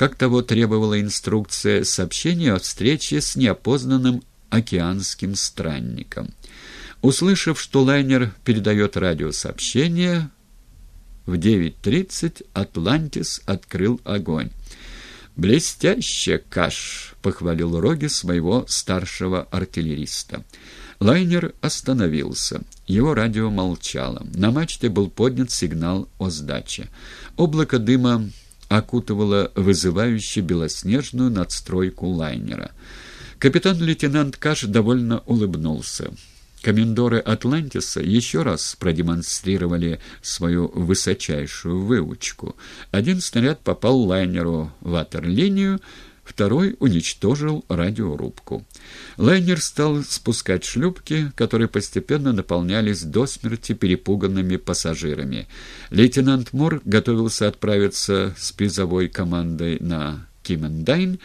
как того требовала инструкция, сообщение о встрече с неопознанным океанским странником. Услышав, что лайнер передает радиосообщение, в 9.30 «Атлантис» открыл огонь. «Блестяще, Каш!» — похвалил Роги своего старшего артиллериста. Лайнер остановился. Его радио молчало. На мачте был поднят сигнал о сдаче. Облако дыма окутывало вызывающе белоснежную надстройку лайнера. Капитан-лейтенант Каш довольно улыбнулся. Комендоры «Атлантиса» еще раз продемонстрировали свою высочайшую выучку. Один снаряд попал лайнеру в ватерлинию, второй уничтожил радиорубку. Лайнер стал спускать шлюпки, которые постепенно наполнялись до смерти перепуганными пассажирами. Лейтенант Мор готовился отправиться с призовой командой на Кимендайн,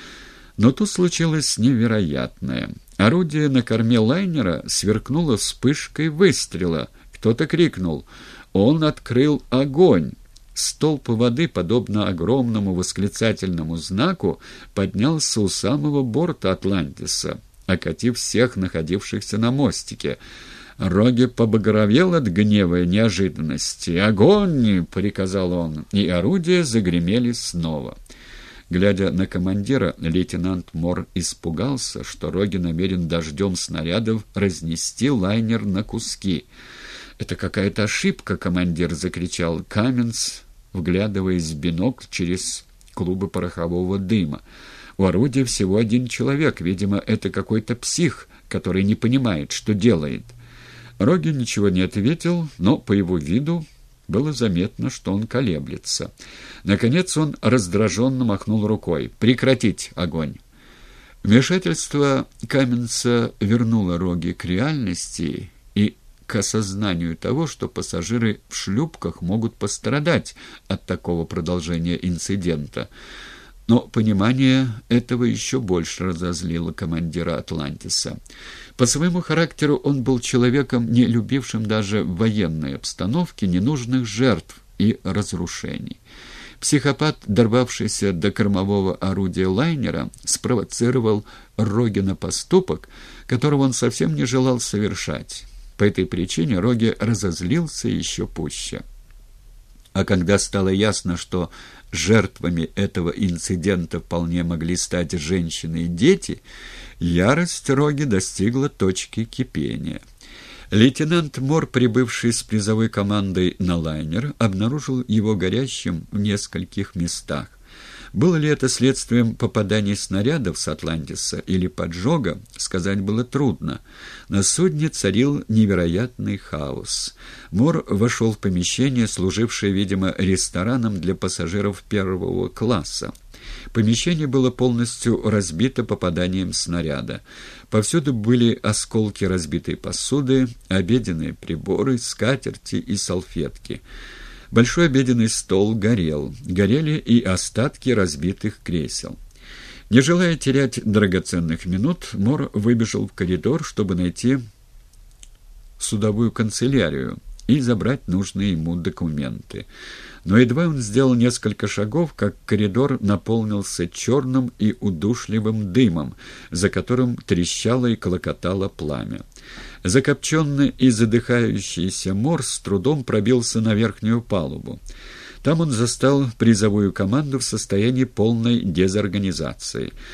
но тут случилось невероятное. Орудие на корме лайнера сверкнуло вспышкой выстрела. Кто-то крикнул «Он открыл огонь!» Столб воды, подобно огромному восклицательному знаку, поднялся у самого борта Атлантиса, окатив всех находившихся на мостике. Роги побагровел от гнева и неожиданности. «Огонь!» — приказал он, и орудия загремели снова. Глядя на командира, лейтенант Мор испугался, что Роги намерен дождем снарядов разнести лайнер на куски. «Это какая-то ошибка, командир!» — закричал Каменц, вглядываясь в бинокль через клубы порохового дыма. «У орудия всего один человек. Видимо, это какой-то псих, который не понимает, что делает». Роги ничего не ответил, но по его виду было заметно, что он колеблется. Наконец он раздраженно махнул рукой. «Прекратить огонь!» Вмешательство Каменца вернуло Роги к реальности к осознанию того, что пассажиры в шлюпках могут пострадать от такого продолжения инцидента. Но понимание этого еще больше разозлило командира «Атлантиса». По своему характеру он был человеком, не любившим даже в военной обстановке ненужных жертв и разрушений. Психопат, дорвавшийся до кормового орудия лайнера, спровоцировал Роги на поступок, которого он совсем не желал совершать. По этой причине Роги разозлился еще пуще. А когда стало ясно, что жертвами этого инцидента вполне могли стать женщины и дети, ярость Роги достигла точки кипения. Лейтенант Мор, прибывший с призовой командой на лайнер, обнаружил его горящим в нескольких местах. Было ли это следствием попадания снарядов с Атлантиса или поджога, сказать было трудно. На судне царил невероятный хаос. Мор вошел в помещение, служившее, видимо, рестораном для пассажиров первого класса. Помещение было полностью разбито попаданием снаряда. Повсюду были осколки разбитой посуды, обеденные приборы, скатерти и салфетки. Большой обеденный стол горел. Горели и остатки разбитых кресел. Не желая терять драгоценных минут, Мор выбежал в коридор, чтобы найти судовую канцелярию и забрать нужные ему документы. Но едва он сделал несколько шагов, как коридор наполнился черным и удушливым дымом, за которым трещало и клокотало пламя. Закопченный и задыхающийся мор с трудом пробился на верхнюю палубу. Там он застал призовую команду в состоянии полной дезорганизации.